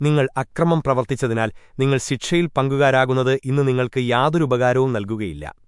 നിങ്ങൾ അക്രമം പ്രവർത്തിച്ചതിനാൽ നിങ്ങൾ ശിക്ഷയിൽ പങ്കുകാരാകുന്നത് ഇന്ന് നിങ്ങൾക്ക് യാതൊരു ഉപകാരവും നൽകുകയില്ല.